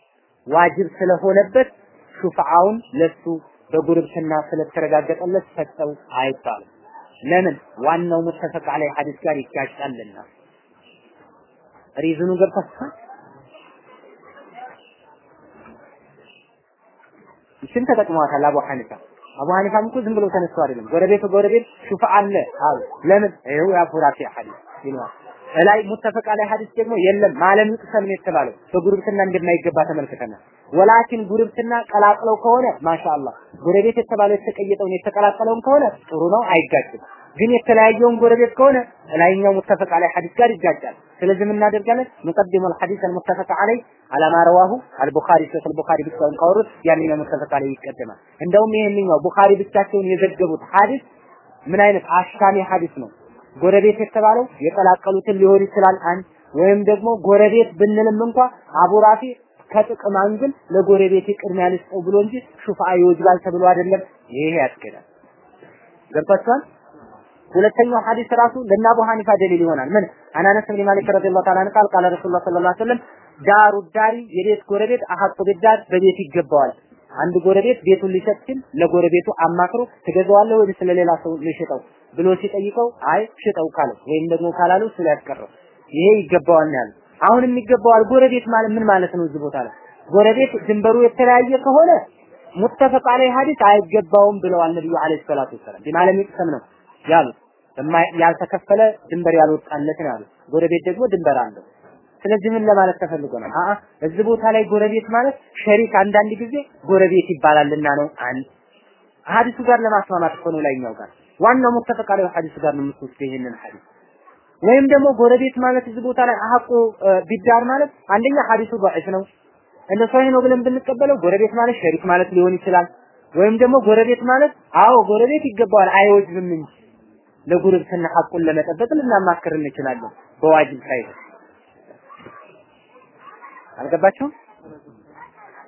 ዋጅብ ስለሆነበት ሹፍዓውን ለሱ በጉርብትና ስለተረጋገጠለት ሰጠው አይባልም። ለምን? ዋናው ሙተፈቅ ላይ ሐዲስ ጋር ይጋጫልና። ሪዝኑ ገብታችኋል ይችን ተጠቅመዋታል አቡ ሐኒፋ። አቡ ሐኒፋም እኮ ዝም ብሎ ተነስተው አይደለም። ጎረቤት ጎረቤት ሹፋ አለ አሉ። ለምን? ይኸው የአቡራፊ ሐዲስ ይለዋል። ላይ ሙተፈቅ ላይ ሐዲስ ደግሞ የለም። ማለም ይቅሰም ነው የተባለው። በጉርብትና እንደማይገባ ተመልክተናል ወላኪን ጉርብትና ቀላቅለው ከሆነ ማሻአላ ጎረቤት የተባለ የተቀየጠውን የተቀላቀለውን ከሆነ ጥሩ ነው፣ አይጋጭም። ግን የተለያየውን ጎረቤት ከሆነ ላይኛው متفق عليه ሐዲስ ጋር ይጋጫል። ስለዚህ ምን እናደርጋለን? نقدم الحديث المتفق عليه على ما رواه البخاري ሸይኽ አልቡኻሪ ብቻውን ካወሩት ያንኛው متفق عليه ይቀደማል። እንደውም ይሄንኛው ቡኻሪ ብቻቸውን የዘገቡት ሐዲስ ምን አይነት አሻሚ ሐዲስ ነው? ጎረቤት የተባለው የቀላቀሉትን ሊሆን ይችላል አንድ ወይም ደግሞ ጎረቤት ብንልም እንኳ አቡ ከጥቅም አንግል ለጎረቤት ቅድሚያ ልስጠው ብሎ እንጂ شفعة ይወጅባል ተብሎ አይደለም ይሄ ያስኬዳል ገብታችኋል ሁለተኛው ሐዲስ ራሱ ለእነ አቡ ሐኒፋ دليل ይሆናል። ምን عن أنس بن مالك رضي الله تعالى عنه قال قال رسول الله صلى الله عليه وسلم جار الدار የቤት ጎረቤት أحق بالدار በቤት ይገባዋል። አንድ ጎረቤት ቤቱን ሊሸጥ ሲል ለጎረቤቱ አማክሮ ትገዛዋለህ ወይስ ለሌላ ሰው ልሽጠው ብሎ ሲጠይቀው አይ ሽጠው ካለ ወይም ደግሞ ካላሉ ስለያስቀረው ይሄ ይገባዋል ያለው። አሁንም ይገባዋል ጎረቤት ማለት ምን ማለት ነው? እዚህ ቦታ ላይ ጎረቤት ድንበሩ የተለያየ ከሆነ ሙተፈቅ ዐለይሂ ሐዲስ አይገባውም ብለዋል ነብዩ ዐለይሂ ሰላቱ ወሰላም። ቢማለም ይቅሰም ነው ያሉት። ያልተከፈለ ድንበር ያልወጣለት ነው ያሉት። ጎረቤት ደግሞ ድንበር አለው። ስለዚህ ምን ለማለት ተፈልጎ ነው? አአ እዚህ ቦታ ላይ ጎረቤት ማለት ሸሪክ አንዳንድ ጊዜ ጎረቤት ይባላልና ነው። አንድ ሐዲሱ ጋር ለማስማማት እኮ ነው ላይኛው ጋር ዋናው ሙተፈቅ ዐለይሂ ሐዲሱ ጋር ነው የምትወስደው ይሄንን ሐዲስ ወይም ደግሞ ጎረቤት ማለት እዚህ ቦታ ላይ አሐቁ ቢዳር ማለት አንደኛ ሐዲሱ ضعيف ነው እንደ ሶሂህ ነው ብለን ብንቀበለው ጎረቤት ማለት ሸሪክ ማለት ሊሆን ይችላል። ወይም ደግሞ ጎረቤት ማለት አዎ ጎረቤት ይገባዋል አይወጅብም እንጂ ለጉርብትና ሐቁን ለመጠበቅ ልናማክር እንችላለን በዋጅብ ሳይሆን አልገባችሁም?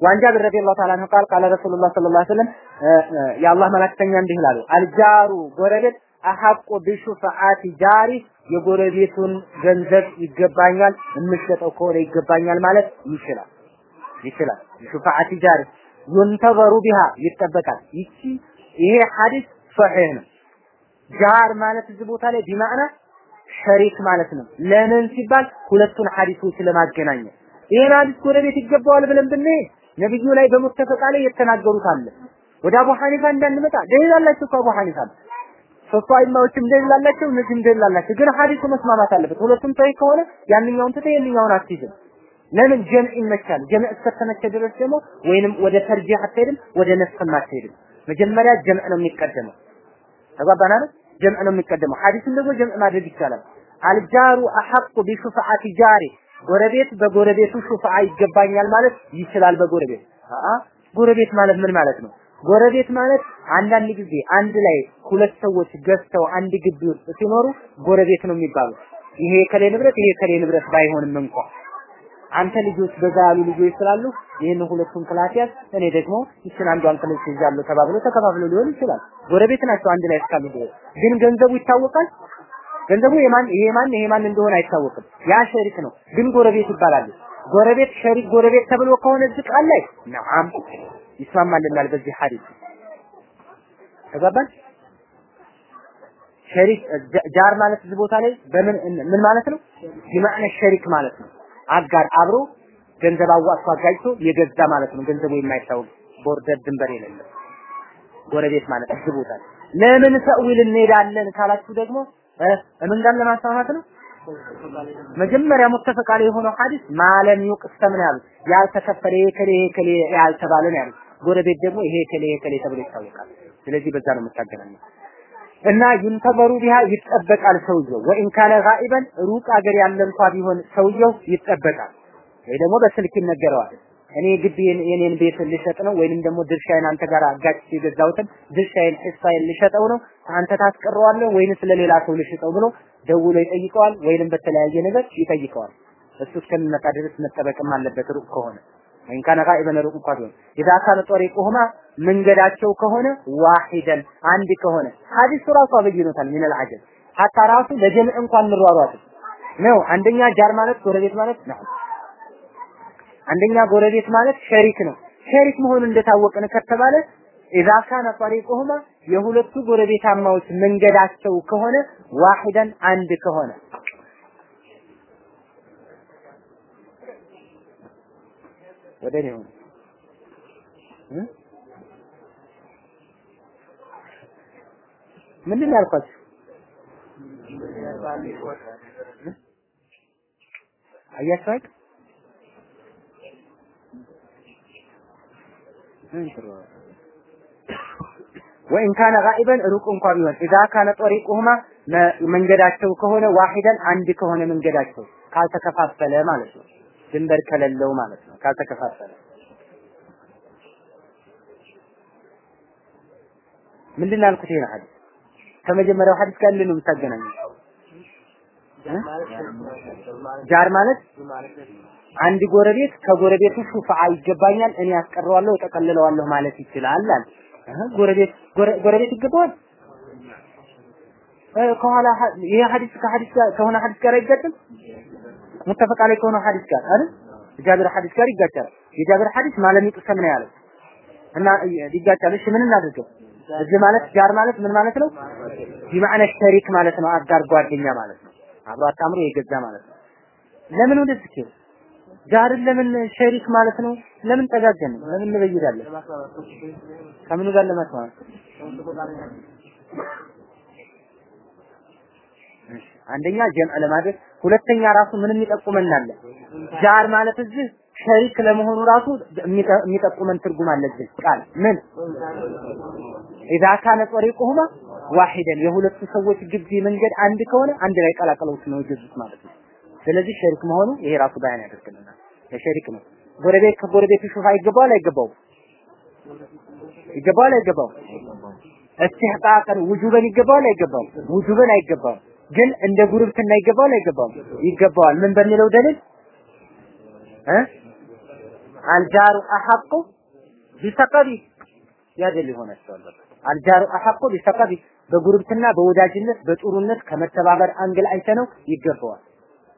وعن جابر رضي الله تعالى عنه قال قال رسول الله صلى الله عليه وسلم የአላህ መላእክተኛ እንዲህ ይላሉ አልጃሩ ጎረቤት አሐቁ ቢሹፈዓቲ ጃሪ የጎረቤቱን ገንዘብ ይገባኛል የምሸጠው ከሆነ ይገባኛል ማለት ይችላል። ይችላል። شفعة جاره ينتظر بها ይጠበቃል። ይቺ ይሄ ሐዲስ صحيح ነው። جار ማለት እዚህ ቦታ ላይ بمعنى شريك ማለት ነው። ለምን ሲባል ሁለቱን ሐዲሶች ለማገናኘት። ይሄን ሐዲስ ጎረቤት ይገባዋል ብለን ብንሄድ ነብዩ ላይ በ متفق عليه ላይ የተናገሩት አለ። ወደ አቡ ሐኒፋ እንዳንመጣ دليل አላቸው እኮ አቡ ሶስቱ አይማዎችም ደሊል አላቸው እነዚህም ግን ሐዲሱ መስማማት አለበት። ሁለቱም ሰሂህ ከሆነ ያንኛውን ትተህ የኛውን አትይዝም? ለምን ጀምዕ ይመቻል? ጀምዕ እስከተመቸ ድረስ ደግሞ ወይንም ወደ ተርጂህ አትሄድም ወደ ነስክም አትሄድም። መጀመሪያ ጀምዕ ነው የሚቀደመው። አይደል? ጀምዕ ነው የሚቀደመው። ሐዲስን ደግሞ ጀምዕ ማድረግ ይቻላል። አልጃሩ አሐቁ ቢሹፋዓቲ ጃሪ ጎረቤት በጎረቤቱ ሹፋዓ ይገባኛል ማለት ይችላል በጎረቤት። ጎረቤት ማለት ምን ማለት ነው ጎረቤት ማለት አንዳንድ ጊዜ አንድ ላይ ሁለት ሰዎች ገዝተው አንድ ግቢ ውስጥ ሲኖሩ ጎረቤት ነው የሚባሉት የእከሌ ንብረት የእከሌ ንብረት ባይሆንም እንኳ አንተ ልጆች በዛ ያሉ ልጆች ስላሉ ይህን ሁለቱን class ያዝ፣ እኔ ደግሞ ይችን አንዷን class ይዛለሁ ተባብሎ ተከፋፍሎ ሊሆን ይችላል። ጎረቤት ናቸው አንድ ላይ እስካሉ ድረስ። ግን ገንዘቡ ይታወቃል። ገንዘቡ የማን ይሄ ማን እንደሆነ አይታወቅም። ያ شريك ነው፣ ግን ጎረቤት ይባላል። ጎረቤት شريك ጎረቤት ተብሎ ከሆነ እዚህ ቃል ላይ نعم ይስማማልናል በዚህ ሐዲስ ተግባባን። شريك جار ማለት እዚህ ቦታ ላይ በምን ምን ማለት ነው? بمعنى شريك ማለት ነው። አጋር አብሮ ገንዘብ አዋጥቶ አጋጭቶ የገዛ ማለት ነው። ገንዘቡ የማይታወቅ border ድንበር የሌለው ጎረቤት ማለት እዚህ ቦታ ለምን ሰዊል እንሄዳለን ካላችሁ ደግሞ ምን ጋር ለማስማማት ነው? መጀመሪያ ሙተፈቅ አለ የሆነው ሐዲስ ማለም ይቅሰም ነው ያሉት። ያልተከፈለ ይሄ ከሌ ይሄ ከሌ ያልተባለ ነው ያሉት። ጎረቤት ደግሞ ይሄ ከሌ ከሌ ተብሎ ይታወቃል። ስለዚህ በዛ ነው የምታገናኘው። እና ዩንተበሩ ቢሃ ይጠበቃል ሰውየው። ወኢን ካነ ጋኢበን ሩቅ አገር ያለ እንኳ ቢሆን ሰውየው ይጠበቃል። ወይ ደግሞ በስልክ ይነገረዋል። እኔ ግድ የኔን ቤት ልሸጥ ነው ወይንም ደግሞ ድርሻዬን አንተ ጋር አጋጭ የገዛሁትን ድርሻዬን ሂሳዬን ልሸጠው ነው? አንተ ታስቀረዋለህ ወይንስ ለሌላ ሰው ልሽጠው ብሎ ደውሎ ይጠይቀዋል ወይንም በተለያየ ነገር ይጠይቀዋል? እሱ እስከሚመጣ ድረስ መጠበቅም አለበት ሩቅ ከሆነ وإن كان غائبا ሩቅ እንኳ ቢሆን إذا كان መንገዳቸው ከሆነ واحدا አንድ ከሆነ። ሐዲሱ ራሱ አበይኖታል من العجب حتى ራሱ ለጀምዕ እንኳን እንሯሯጥ ነው አንደኛ جار ማለት ጎረቤት ማለት ነው። አንደኛ ጎረቤት ማለት شريك ነው። شريك መሆኑ እንደታወቀን ከተባለ ኢዛ ካነ ጠሪቁሁማ የሁለቱ ጎረቤታማዎች መንገዳቸው ከሆነ ዋሂደን አንድ ከሆነ ወደ እኔ ሆነ ምንድን ያልኳችሁ? አያችሁ አይደል? ካነ ጋኢበን ሩቅ እንኳ ቢሆን ኢዛ ካነ ጠሪቁሁማ መንገዳቸው ከሆነ ዋሂደን አንድ ከሆነ መንገዳቸው ካልተከፋፈለ ማለት ነው። ድንበር ከሌለው ማለት ነው። ካልተከፋፈለ ምንድን ነው ያልኩት? ይሄን ሐዲስ ከመጀመሪያው ሐዲስ ጋር ነው የምታገናኘው። ጃር ማለት አንድ ጎረቤት ከጎረቤቱ ሹፋ ይገባኛል፣ እኔ ያስቀረዋለሁ፣ እጠቀልለዋለሁ ማለት ይችላል አለ። ጎረቤት ጎረቤት ይገባዋል ከኋላ ይሄ ሐዲስ ከሐዲስ ጋር ከሆነ ሐዲስ ጋር አይጋጭም ሙተፈቅ ላይ ከሆነ ሐዲስ ጋር አይደል? የጃብር ሐዲስ ጋር ይጋጫል። የጃብር ሐዲስ ማለም ይቅሰም ነው ያለው። እና ይጋጫል እሺ ምን እናድርገው? እዚህ ማለት ጃር ማለት ምን ማለት ነው? ቢማዕነ ሸሪክ ማለት ነው። አጋር ጓደኛ ማለት ነው። አብሮ አጣምሮ የገዛ ማለት ነው። ለምን ወደዚህ ከሄደ ጃርን ለምን ሸሪክ ማለት ነው? ለምን ጠጋገን? ለምን እንበይዳለን? ከምኑ ጋር ለመስማት አንደኛ ጀምዕ ለማድረግ ሁለተኛ ራሱ ምንም ይጠቁመናል ጃር ማለት እዚህ ሸሪክ ለመሆኑ ራሱ የሚጠቁመን ትርጉም አለ እዚህ ቃል። ምን? ኢዛ ካነ ጠሪቁሁማ ዋሂደን። የሁለቱ ሰዎች ግቢ መንገድ አንድ ከሆነ አንድ ላይ ቀላቀለውት ነው የገዙት ማለት ነው። ስለዚህ شريك መሆኑ ይሄ ራሱ بيان ያደርግልናል። ለ شريك ነው። ጎረቤት ከጎረቤቱ شفعة ይገባዋል አይገባውም? ይገባዋል አይገባውም? استحقاقا وجوبا ይገባዋል አይገባውም? وجوبا አይገባውም ግን እንደ ጉርብትና ይገባዋል አይገባውም? ይገባዋል። ምን በሚለው دليل? እ? الجار أحق بصقبه ያደል ይሆናቸዋል። الجار أحق بصقبه በጉርብትና በወዳጅነት በጥሩነት ከመተባበር አንግል አይተነው ይገባዋል።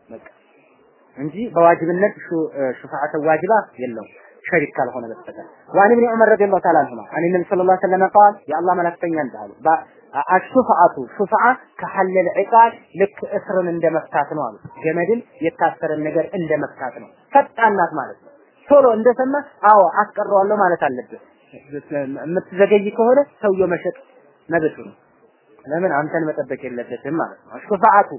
በቃ እንጂ በዋጅብነት شفعة واجبة የለውም። شريك ካልሆነ በስተቀር። وعن ابن عمر رضي الله تعالى عنهما عن النبي صلى الله عليه وسلم قال የአላህ መልእክተኛ እንዳሉ الشفعة شفعة كحل العقال ልክ እስርን እንደ መፍታት ነው አሉ። ገመድን የታሰረን ነገር እንደ መፍታት ነው። ፈጣን ናት ማለት ነው። ቶሎ እንደሰማ አዎ አስቀረዋለሁ ማለት አለብህ። የምትዘገይ ከሆነ ሰውየው መሸጥ መብቱ ነው። ለምን? አንተን መጠበቅ የለበትም ማለት ነው። አሹፋዓቱ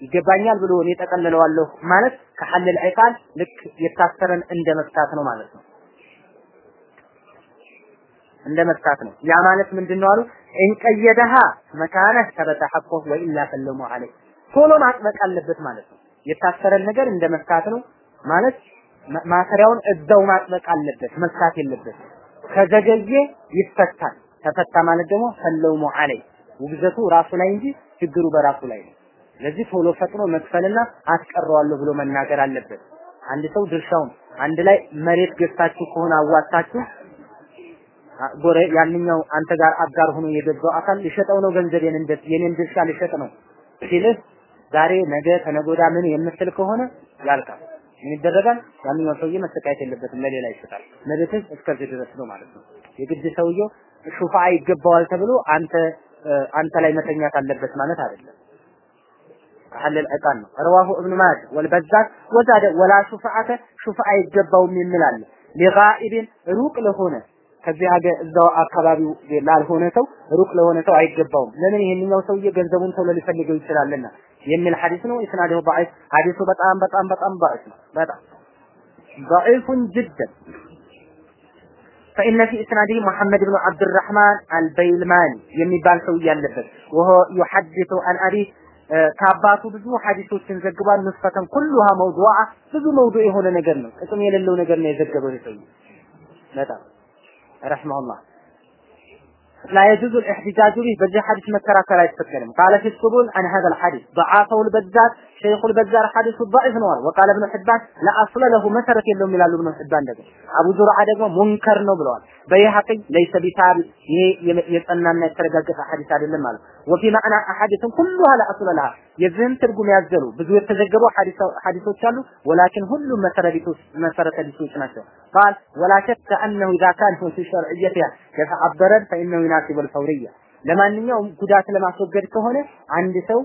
ይገባኛል ብሎ እኔ ጠቀልለዋለሁ ማለት ከሐለል ዒቃል ልክ የታሰረን እንደ መፍታት ነው ማለት ነው። እንደ መፍታት ነው። ያ ማለት ምንድነው አሉ እንቀየደሃ መካነ ሐቆ ወኢላ ፈለሙ ዐለይ ቶሎ ማጥበቅ አለበት ማለት ነው። የታሰረን ነገር እንደ መፍታት ነው ማለት ማሰሪያውን እዛው ማጥበቅ አለበት፣ መፍታት የለበት። ከዘገየ ይፈታል። ተፈታ ማለት ደግሞ ፈለሙ ዐለይ ውግዘቱ ራሱ ላይ እንጂ ችግሩ በራሱ ላይ ነው። ስለዚህ ቶሎ ፈጥኖ መክፈልና አስቀረዋለሁ ብሎ መናገር አለበት። አንድ ሰው ድርሻውን አንድ ላይ መሬት ገዝታችሁ ከሆነ አዋጣችሁ ጎረ ያንኛው አንተ ጋር አጋር ሆኖ የገዛው አካል ሊሸጠው ነው ገንዘቤን እንደ የኔን ድርሻ ሊሸጥ ነው ሲልህ ዛሬ ነገ ተነጎዳ ምን የምትል ከሆነ ያልቃል። ምን ይደረጋል? ያንኛው ሰውዬ መሰቃየት የለበትም ለሌላ ይሰጣል። መሬትህ እስከዚህ ድረስ ነው ማለት ነው። የግድ ሰውየው ሹፋ ይገባዋል ተብሎ አንተ አንተ ላይ መተኛት አለበት ማለት አይደለም። حل العقان رواه ابن ماجه والبزار وزاد ولا شفعة شفعة يجبهم من ملال لغائب روق ለሆነ ከዚህ ሀገር እዛው አካባቢው ላልሆነ ሰው ሩቅ ለሆነ ሰው አይገባውም። ለምን ይሄንኛው ሰውዬ ገንዘቡን ቶሎ ሊፈልገው ይችላልና የሚል ሐዲስ ነው። ኢስናዱ ضعيف ሐዲሱ በጣም በጣም በጣም ضعيف ነው። በጣም ضعيف جدا فإن في إسناده محمد بن عبد الرحمن البيلماني የሚባል ሰው ያለበት وهو يحدث عن أبيه ከአባቱ ብዙ ሐዲሶችን ዘግቧል። ንስፈተን ኩሉሃ መውዱዓ ብዙ መውዱዕ የሆነ ነገር ነው። ጥቅም የሌለው ነገር ነው የዘገበው ሰው በጣም ረህመሁላህ لا يجوز الاحتجاج به በዚህ ሐዲስ መከራከር አይፈቀድም قال في القبول عن هذا الحديث ضعفه البزار شيخ البزار حديث ضعيف ነው وقال ابن حبان لا اصل له መሰረት የለውም ይላሉ ابن حبان ደግሞ አቡ ዙርዓ ደግሞ ሙንከር ነው ብለዋል በይሐቂ ليس بثابت ይሄ የጸናና የተረጋገጠ ሐዲስ አይደለም ማለት وفي معنى احاديث كلها لا اصل لها የዚህን ትርጉም ያዘሉ ብዙ የተዘገቡ ሐዲሶች አሉ ወላኪን ሁሉም መሰረቶች መሰረተ ቢሶች ናቸው قال ولا شك انه اذا كان في شرعيتها يتعبر فانه يناسب الفوريه ለማንኛውም ጉዳት ለማስወገድ ከሆነ አንድ ሰው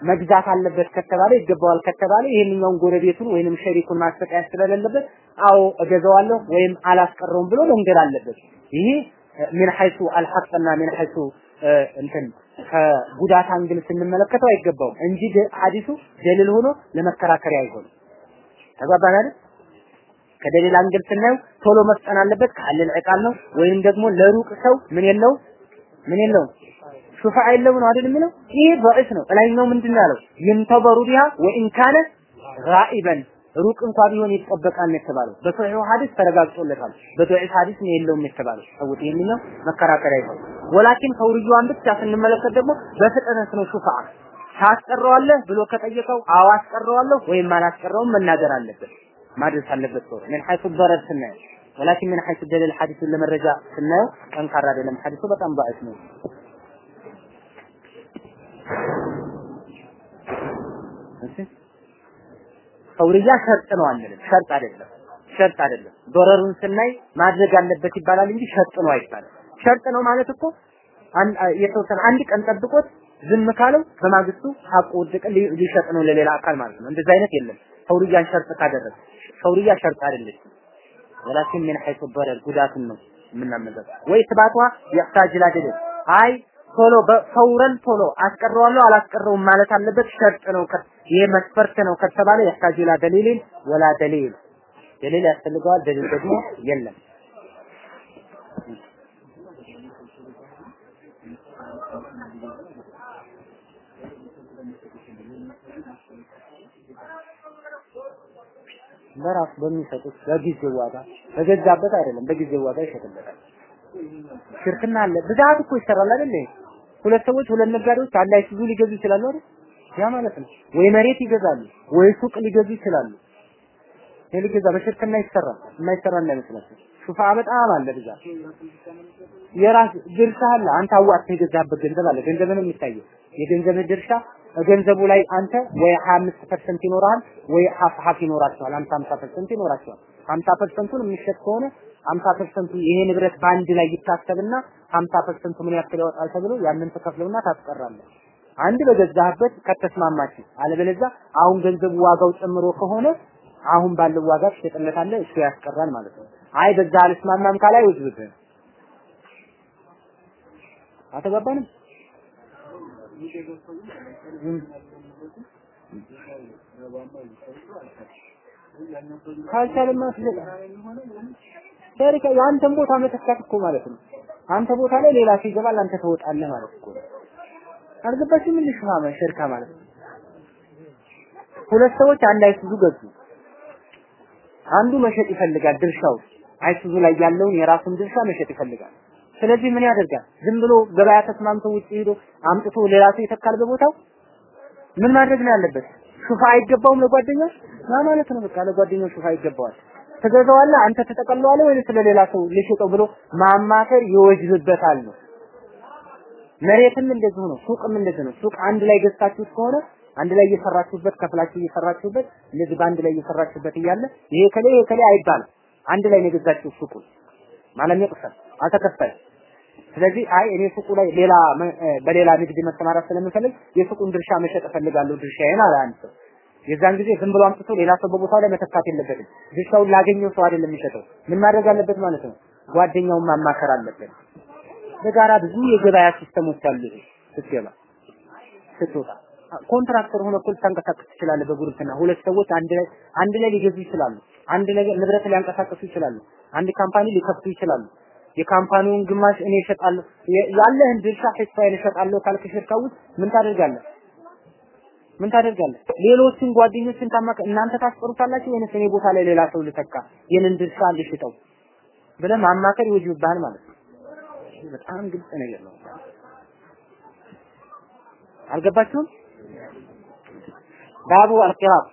መግዛት አለበት ከተባለ ይገባዋል ከተባለ ይሄንኛውን ጎረቤቱን ወይንም ሸሪኩን ማሰቃየት ስለሌለበት አዎ እገዛዋለሁ ወይም አላስቀረውም ብሎ መንገድ አለበት። ይሄ من حيث الحق ና من حيث እንትን ከጉዳት አንግል ስንመለከተው አይገባውም እንጂ ሐዲሱ دليل ሆኖ ለመከራከሪያ አይሆንም። ተግባባን አይደል? ከ دليل አንግል ስናየው ቶሎ መፍጠን አለበት كحل العقال ነው ወይም ደግሞ ለሩቅ ሰው ምን የለው ምን የለው ሹፋ የለው ነው አይደል የሚለው ይሄ ضعيف ነው ላይኛው ምንድን ያለው ይንተበሩ ቢሃ ወኢን ካነ ጋኢበን ሩቅ እንኳ ቢሆን ይጠበቃል ነው የተባለው በሶሒሁ ሐዲስ ተረጋግጦለታል በዶዒፍ ሐዲስ ነው የለውም የተባለው ሰውት የሚለው መከራከሪያ ይሆን ወላኪን ፈውርዩዋን ብቻ ስንመለከት ደግሞ በፍጥነት ነው ሹፋ ታስቀረዋለህ ብሎ ከጠየቀው አዎ አስቀረዋለሁ ወይም አላስቀረውም መናገር አለበት ማድረስ አለበት ሰው ምን ሐይሱ ضرر ስናየው ወላኪን ምን ሐይሱ ደሊል ሐዲሱን ለመረጃ ስናየው ጠንካራ አይደለም ሐዲሱ በጣም ضعيف ነው ፈውርያ ሸርጥ ነው አንልም። ሸርጥ አይደለም፣ ሸርጥ አይደለም። ዶረሩን ስናይ ማድረግ አለበት ይባላል እንጂ ሸርጥ ነው አይባልም። ሸርጥ ነው ማለት እኮ የተወሰነ አንድ ቀን ጠብቆት ዝም ካለው በማግስቱ ሀቁ ውድቅ ሊሸጥ ነው ለሌላ አካል ማለት ነው። እንደዛ አይነት የለም። ፈውርያን ሸርጥ ካደረገ ፈውርያ ሸርጥ አይደለችም። ወላኪን ምን ሐይቱ በረር ጉዳትን ነው የምናመዘው ወይ ስባቷ የሕታጅ ላደለ አይ ቶሎ በፈውረን ቶሎ አስቀረዋለሁ አላስቀረውም ማለት አለበት። ሸርጥ ነው ይሄ መስፈርት ነው ከተባለ የሕታጅ ላ ደሊልን ወላ ደሊል ደሊል ያስፈልገዋል። ደሊል ደግሞ የለም። በራሱ በሚሰጡት በጊዜው ዋጋ በገዛበት አይደለም፣ በጊዜው ዋጋ ይሸጥለታል። ሽርክና አለ። ብዛት እኮ ይሰራል አይደል? ሁለት ሰዎች ሁለት ነጋዴዎች አንድ አይሱዙ ሊገዙ ይችላሉ አይደል? ያ ማለት ነው። ወይ መሬት ይገዛሉ፣ ወይ ሱቅ ሊገዙ ይችላሉ። ይሄ ሊገዛ በሽርክና ይሰራል። የማይሰራ እንዳይመስላችሁ። ሹፋ በጣም አለ ብዛት። የራስ ድርሻ አለ። አንተ አዋጥተህ የገዛበት ገንዘብ አለ። ገንዘብን የሚታየው የገንዘብህ ድርሻ ገንዘቡ ላይ አንተ ወይ 25% ይኖርሃል ወይ ሀፍ ሀፍ ይኖራቸዋል። 50 50% ይኖራቸዋል። 50%ቱን የሚሸጥ ከሆነ 50%ቱ ይሄ ንብረት በአንድ ላይ ይታሰብና 50%ቱ ምን ያክል ያወጣል ተብሎ ያንን ተከፍለውና ታስቀራለህ። አንድ በገዛህበት ከተስማማችሁ፣ አለበለዚያ አሁን ገንዘቡ ዋጋው ጨምሮ ከሆነ አሁን ባለው ዋጋ ትሸጥለታለህ፣ እሱ ያስቀራል ማለት ነው። አይ በዛ አልስማማም ካላይ ውዝብት አተገባንም ካልቻለማ ትሸጣ ሸሪካ የአንተን ቦታ መተካት እኮ ማለት ነው። አንተ ቦታ ላይ ሌላ ሰው ይገባል፣ አንተ ትወጣለህ ማለት እኮ ነው። አልገባችም? ምን ልሽማማ ሸሪካ ማለት ነው። ሁለት ሰዎች አንድ አይሱዙ ገዙ። አንዱ መሸጥ ይፈልጋል ድርሻው አይሱዙ ላይ ያለውን የራሱን ድርሻ መሸጥ ይፈልጋል። ስለዚህ ምን ያደርጋል? ዝም ብሎ ገበያ ተስማምቶ ውጭ ሄዶ አምጥቶ ሌላ ሰው ይተካል በቦታው። ምን ማድረግ ነው ያለበት? ሹፋ አይገባውም ለጓደኛው ያ ማለት ነው። በቃ ለጓደኛው ሹፋ ይገባዋል። ትገዛዋለህ፣ አንተ ትጠቀለዋለህ ወይስ ለሌላ ሰው ልሽጠው ብሎ ማማከር ይወጅብበታል ነው። መሬትም እንደዚሁ ነው፣ ሱቅም እንደዚሁ ነው። ሱቅ አንድ ላይ ገዝታችሁት ከሆነ አንድ ላይ እየሰራችሁበት ከፍላችሁ እየሰራችሁበት እንደዚህ በአንድ ላይ እየሰራችሁበት እያለ ይሄ ከሌ ይሄ ከሌ አይባልም። አንድ ላይ ነው የገዛችሁት ሱቁን ማለት ይቅሰል አልተከፈለም። ስለዚህ አይ እኔ ሱቁ ላይ ሌላ በሌላ ንግድ መሰማራት ስለምፈልግ የሱቁን ድርሻ መሸጥ እፈልጋለሁ ድርሻዬን አለ አንድ ሰው። የዛን ጊዜ ዝም ብሎ አምጥቶ ሌላ ሰው በቦታው ላይ መተካት የለበትም። ድርሻውን ላገኘው ሰው አይደለም የሚሸጠው። ምን ማድረግ አለበት ማለት ነው? ጓደኛውን ማማከር አለበት። በጋራ ብዙ የገበያ system ኦች አሉ። ስትገባ ስትወጣ contractor ሆነ እኮ ልታንቀሳቀስ ትችላለህ። በጉርብትና ሁለት ሰዎች አንድ ላይ አንድ ላይ ሊገዙ ይችላሉ። አንድ ነገር ንብረት ሊያንቀሳቀሱ ይችላሉ። አንድ company ሊከፍቱ ይችላሉ። የ company ውን ግማሽ እኔ እሸጣለሁ፣ ያለህን ድርሻ ሂሳይን እሸጣለሁ ካልክ شركة ምን ታደርጋለህ? ምን ታደርጋለህ? ሌሎችን ጓደኞችን ታማከ እናንተ ታስቀሩታላችሁ ወይንስ እኔ ቦታ ላይ ሌላ ሰው ልተካ የንን ድርሻ ልሽጠው ብለህ ማማከር ይወጅብሃል ማለት ነው። በጣም ግልጽ ነገር ነው። አልገባችሁም? ባቡ አልቂራብ